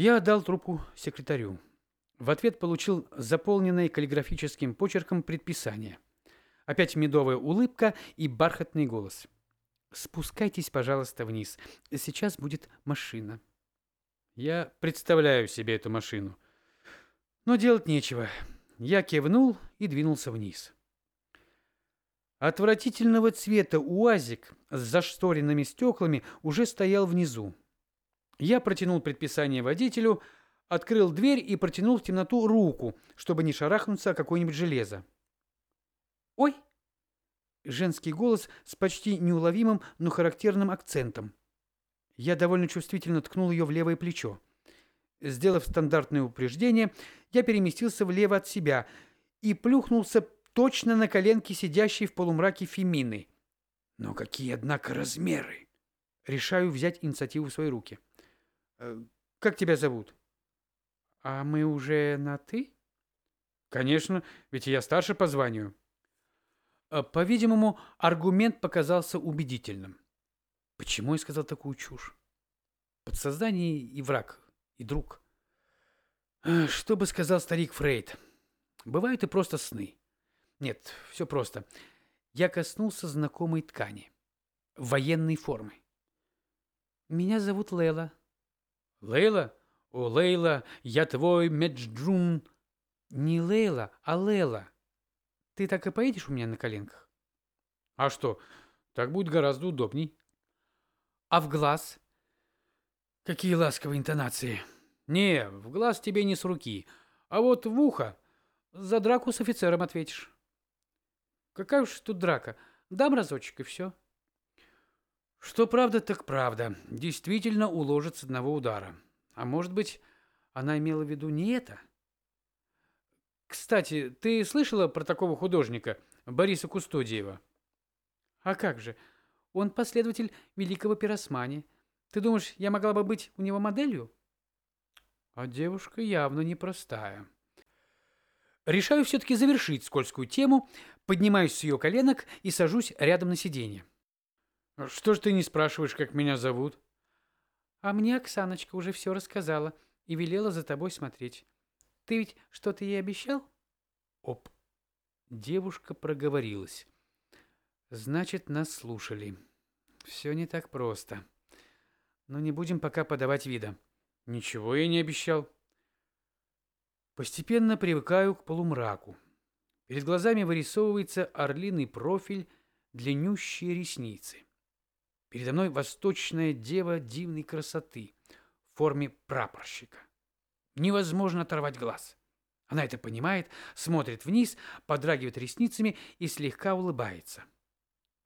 Я отдал трубку секретарю. В ответ получил заполненное каллиграфическим почерком предписание. Опять медовая улыбка и бархатный голос. «Спускайтесь, пожалуйста, вниз. Сейчас будет машина». Я представляю себе эту машину. Но делать нечего. Я кивнул и двинулся вниз. Отвратительного цвета УАЗик с зашторенными стеклами уже стоял внизу. Я протянул предписание водителю, открыл дверь и протянул в темноту руку, чтобы не шарахнуться о какое-нибудь железо. «Ой!» Женский голос с почти неуловимым, но характерным акцентом. Я довольно чувствительно ткнул ее в левое плечо. Сделав стандартное упреждение, я переместился влево от себя и плюхнулся точно на коленке сидящей в полумраке Фемины. Но какие, однако, размеры! Решаю взять инициативу в свои руки. Э, «Как тебя зовут?» «А мы уже на «ты»?» «Конечно, ведь я старше по званию». Э, по-видимому, аргумент показался убедительным. Почему я сказал такую чушь? Подсознание и враг, и друг. Э, что бы сказал старик Фрейд? Бывают и просто сны. Нет, все просто. Я коснулся знакомой ткани. Военной формы. Меня зовут Лейла. Лейла? О, Лейла, я твой Медждрун. Не Лейла, а Лейла. Ты так и поедешь у меня на коленках? А что, так будет гораздо удобней. А в глаз? Какие ласковые интонации. Не, в глаз тебе не с руки, а вот в ухо. За драку с офицером ответишь. Какая уж тут драка. Дам разочек и все. Что правда, так правда. Действительно уложит с одного удара. А может быть, она имела в виду не это? Кстати, ты слышала про такого художника, Бориса Кустодиева? А как же? Он последователь великого пиросмани. Ты думаешь, я могла бы быть у него моделью? А девушка явно непростая. Решаю все-таки завершить скользкую тему, поднимаюсь с ее коленок и сажусь рядом на сиденье. «Что ж ты не спрашиваешь, как меня зовут?» «А мне Оксаночка уже все рассказала и велела за тобой смотреть. Ты ведь что-то ей обещал?» Оп. Девушка проговорилась. «Значит, нас слушали. Все не так просто. Но не будем пока подавать вида». «Ничего я не обещал». Постепенно привыкаю к полумраку. Перед глазами вырисовывается орлиный профиль, длиннющие ресницы. Передо мной восточная дева дивной красоты в форме прапорщика. Невозможно оторвать глаз. Она это понимает, смотрит вниз, подрагивает ресницами и слегка улыбается.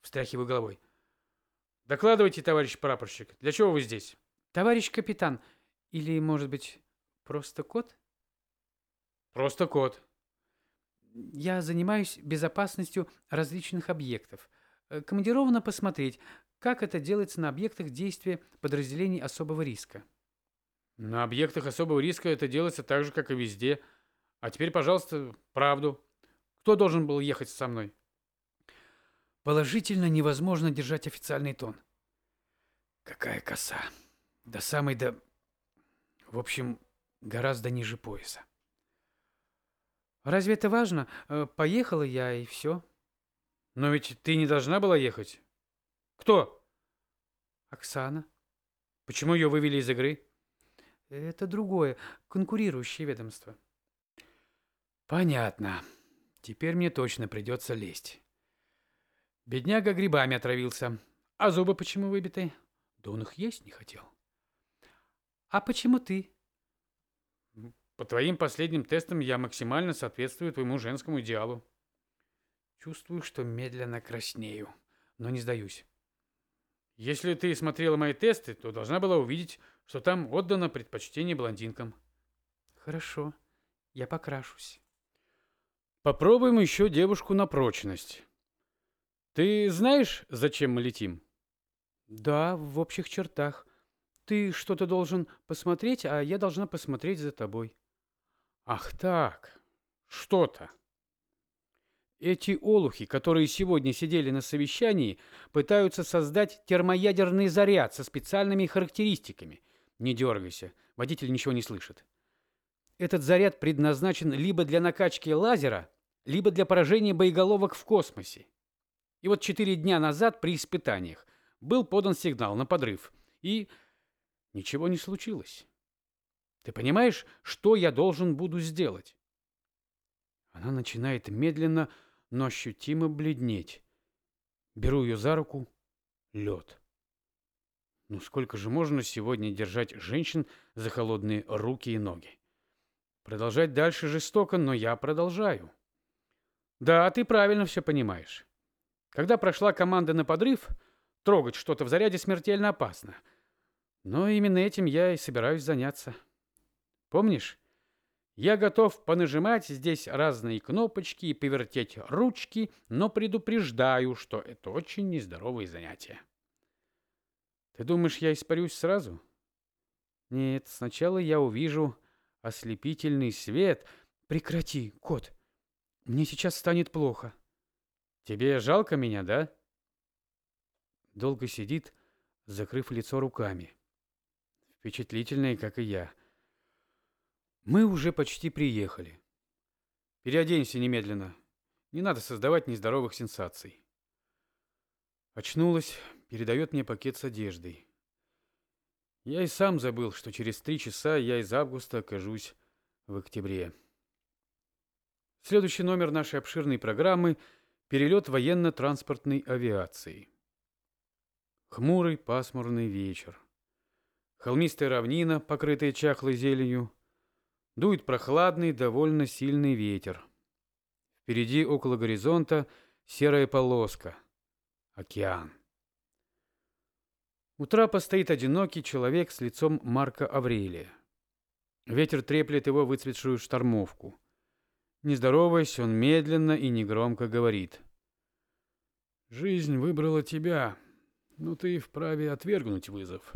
Встряхиваю головой. «Докладывайте, товарищ прапорщик. Для чего вы здесь?» «Товарищ капитан. Или, может быть, просто кот?» Просто код. Я занимаюсь безопасностью различных объектов. Э, командировано посмотреть, как это делается на объектах действия подразделений особого риска. На объектах особого риска это делается так же, как и везде. А теперь, пожалуйста, правду. Кто должен был ехать со мной? Положительно невозможно держать официальный тон. Какая коса. До самой до... В общем, гораздо ниже пояса. Разве это важно? Э, поехала я и все. Но ведь ты не должна была ехать. Кто? Оксана. Почему ее вывели из игры? Это другое, конкурирующее ведомство. Понятно. Теперь мне точно придется лезть. Бедняга грибами отравился. А зубы почему выбиты? Да он их есть не хотел. А почему ты? По твоим последним тестам я максимально соответствую твоему женскому идеалу. Чувствую, что медленно краснею, но не сдаюсь. Если ты смотрела мои тесты, то должна была увидеть, что там отдано предпочтение блондинкам. Хорошо, я покрашусь. Попробуем еще девушку на прочность. Ты знаешь, зачем мы летим? Да, в общих чертах. Ты что-то должен посмотреть, а я должна посмотреть за тобой. Ах так, что-то. Эти олухи, которые сегодня сидели на совещании, пытаются создать термоядерный заряд со специальными характеристиками. Не дергайся, водитель ничего не слышит. Этот заряд предназначен либо для накачки лазера, либо для поражения боеголовок в космосе. И вот четыре дня назад при испытаниях был подан сигнал на подрыв, и ничего не случилось. Ты понимаешь, что я должен буду сделать? Она начинает медленно, но ощутимо бледнеть. Беру ее за руку. Лед. Ну сколько же можно сегодня держать женщин за холодные руки и ноги? Продолжать дальше жестоко, но я продолжаю. Да, ты правильно все понимаешь. Когда прошла команда на подрыв, трогать что-то в заряде смертельно опасно. Но именно этим я и собираюсь заняться. Помнишь? Я готов понажимать здесь разные кнопочки и повертеть ручки, но предупреждаю, что это очень нездоровые занятия. Ты думаешь, я испарюсь сразу? Нет, сначала я увижу ослепительный свет. Прекрати, кот. Мне сейчас станет плохо. Тебе жалко меня, да? Долго сидит, закрыв лицо руками. Впечатлительный, как и я. Мы уже почти приехали. Переоденься немедленно. Не надо создавать нездоровых сенсаций. Очнулась, передает мне пакет с одеждой. Я и сам забыл, что через три часа я из августа окажусь в октябре. Следующий номер нашей обширной программы – перелет военно-транспортной авиации. Хмурый пасмурный вечер. Холмистая равнина, покрытая чахлой зеленью – Дует прохладный, довольно сильный ветер. Впереди, около горизонта, серая полоска. Океан. У трапа стоит одинокий человек с лицом Марка Аврелия. Ветер треплет его выцветшую штормовку. Не здороваясь, он медленно и негромко говорит. «Жизнь выбрала тебя, но ты вправе отвергнуть вызов».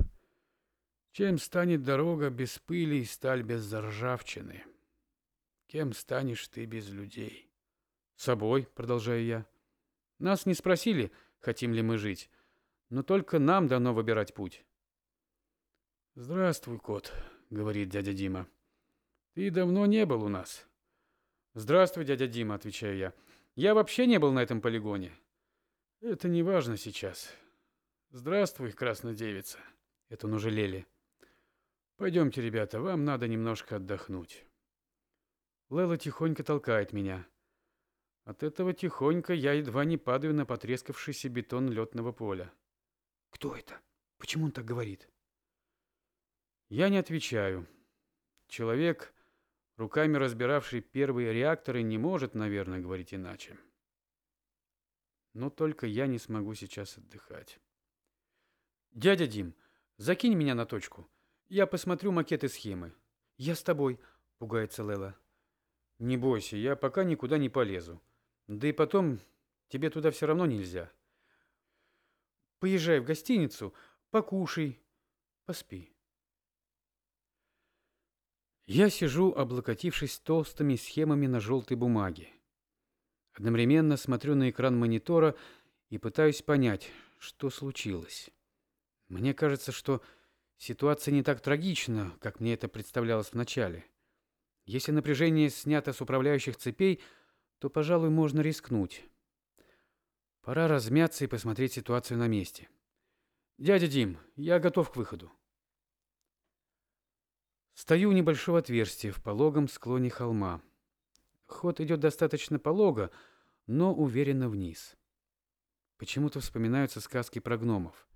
Чем станет дорога без пыли и сталь без заржавчины? Кем станешь ты без людей? Собой, продолжаю я. Нас не спросили, хотим ли мы жить, но только нам дано выбирать путь. Здравствуй, кот, говорит дядя Дима. Ты давно не был у нас. Здравствуй, дядя Дима, отвечаю я. Я вообще не был на этом полигоне. Это не важно сейчас. Здравствуй, красная девица. Это он уже Лели. Пойдемте, ребята, вам надо немножко отдохнуть. Лела тихонько толкает меня. От этого тихонько я едва не падаю на потрескавшийся бетон летного поля. Кто это? Почему он так говорит? Я не отвечаю. Человек, руками разбиравший первые реакторы, не может, наверное, говорить иначе. Но только я не смогу сейчас отдыхать. Дядя Дим, закинь меня на точку. Я посмотрю макеты схемы. Я с тобой, пугается Лела. Не бойся, я пока никуда не полезу. Да и потом, тебе туда все равно нельзя. Поезжай в гостиницу, покушай, поспи. Я сижу, облокотившись толстыми схемами на желтой бумаге. Одновременно смотрю на экран монитора и пытаюсь понять, что случилось. Мне кажется, что Ситуация не так трагична, как мне это представлялось вначале. Если напряжение снято с управляющих цепей, то, пожалуй, можно рискнуть. Пора размяться и посмотреть ситуацию на месте. «Дядя Дим, я готов к выходу». Стою у небольшого отверстия в пологом склоне холма. Ход идет достаточно полого, но уверенно вниз. Почему-то вспоминаются сказки про гномов.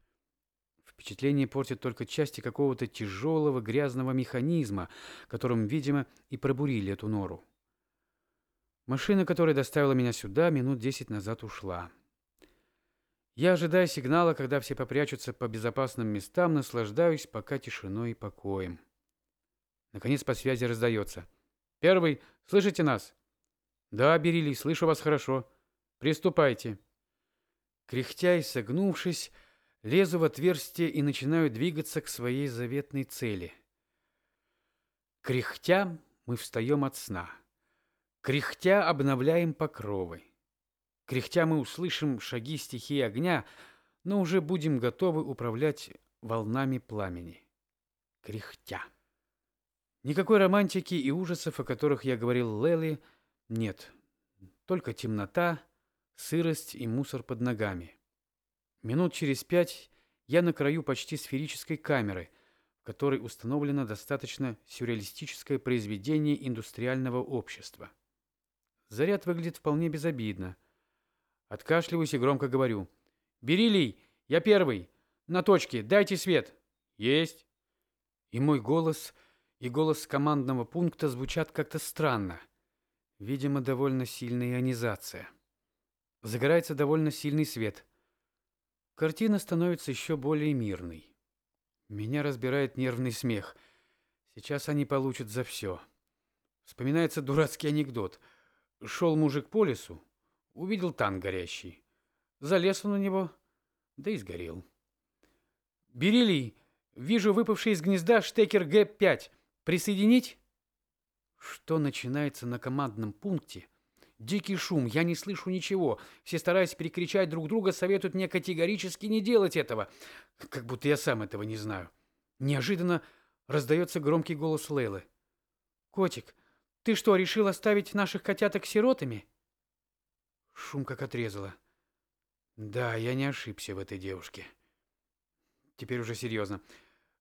Впечатление портят только части какого-то тяжелого грязного механизма, которым, видимо, и пробурили эту нору. Машина, которая доставила меня сюда, минут десять назад ушла. Я ожидаю сигнала, когда все попрячутся по безопасным местам, наслаждаюсь пока тишиной и покоем. Наконец по связи раздается. «Первый, слышите нас?» «Да, Берилий, слышу вас хорошо. Приступайте». Кряхтя и согнувшись, Лезу в отверстие и начинаю двигаться к своей заветной цели. Кряхтя мы встаем от сна. Кряхтя обновляем покровы. Кряхтя мы услышим шаги стихии огня, но уже будем готовы управлять волнами пламени. кряхтя. Никакой романтики и ужасов, о которых я говорил Лелли, нет. Только темнота, сырость и мусор под ногами. Минут через пять я на краю почти сферической камеры, в которой установлено достаточно сюрреалистическое произведение индустриального общества. Заряд выглядит вполне безобидно. Откашливаюсь и громко говорю. «Бери, Ли, я первый. На точке, дайте свет». «Есть». И мой голос, и голос командного пункта звучат как-то странно. Видимо, довольно сильная ионизация. Загорается довольно сильный свет. Картина становится еще более мирной. Меня разбирает нервный смех. Сейчас они получат за все. Вспоминается дурацкий анекдот. Шел мужик по лесу, увидел танк горящий. Залез он на него, да и сгорел. «Берили, вижу выпавший из гнезда штекер Г-5. Присоединить?» Что начинается на командном пункте – Дикий шум, я не слышу ничего. Все, стараясь перекричать друг друга, советуют мне категорически не делать этого. Как будто я сам этого не знаю. Неожиданно раздается громкий голос Лейлы. «Котик, ты что, решил оставить наших котяток сиротами?» Шум как отрезало. Да, я не ошибся в этой девушке. Теперь уже серьезно.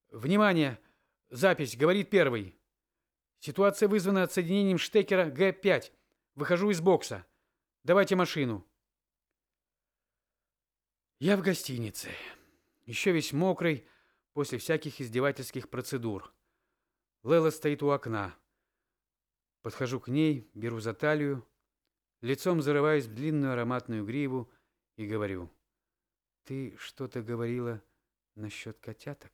«Внимание! Запись, говорит первый. Ситуация вызвана отсоединением штекера Г-5. Выхожу из бокса. Давайте машину. Я в гостинице. Еще весь мокрый, после всяких издевательских процедур. Лела стоит у окна. Подхожу к ней, беру за талию, лицом зарываюсь в длинную ароматную гриву и говорю. Ты что-то говорила насчет котяток?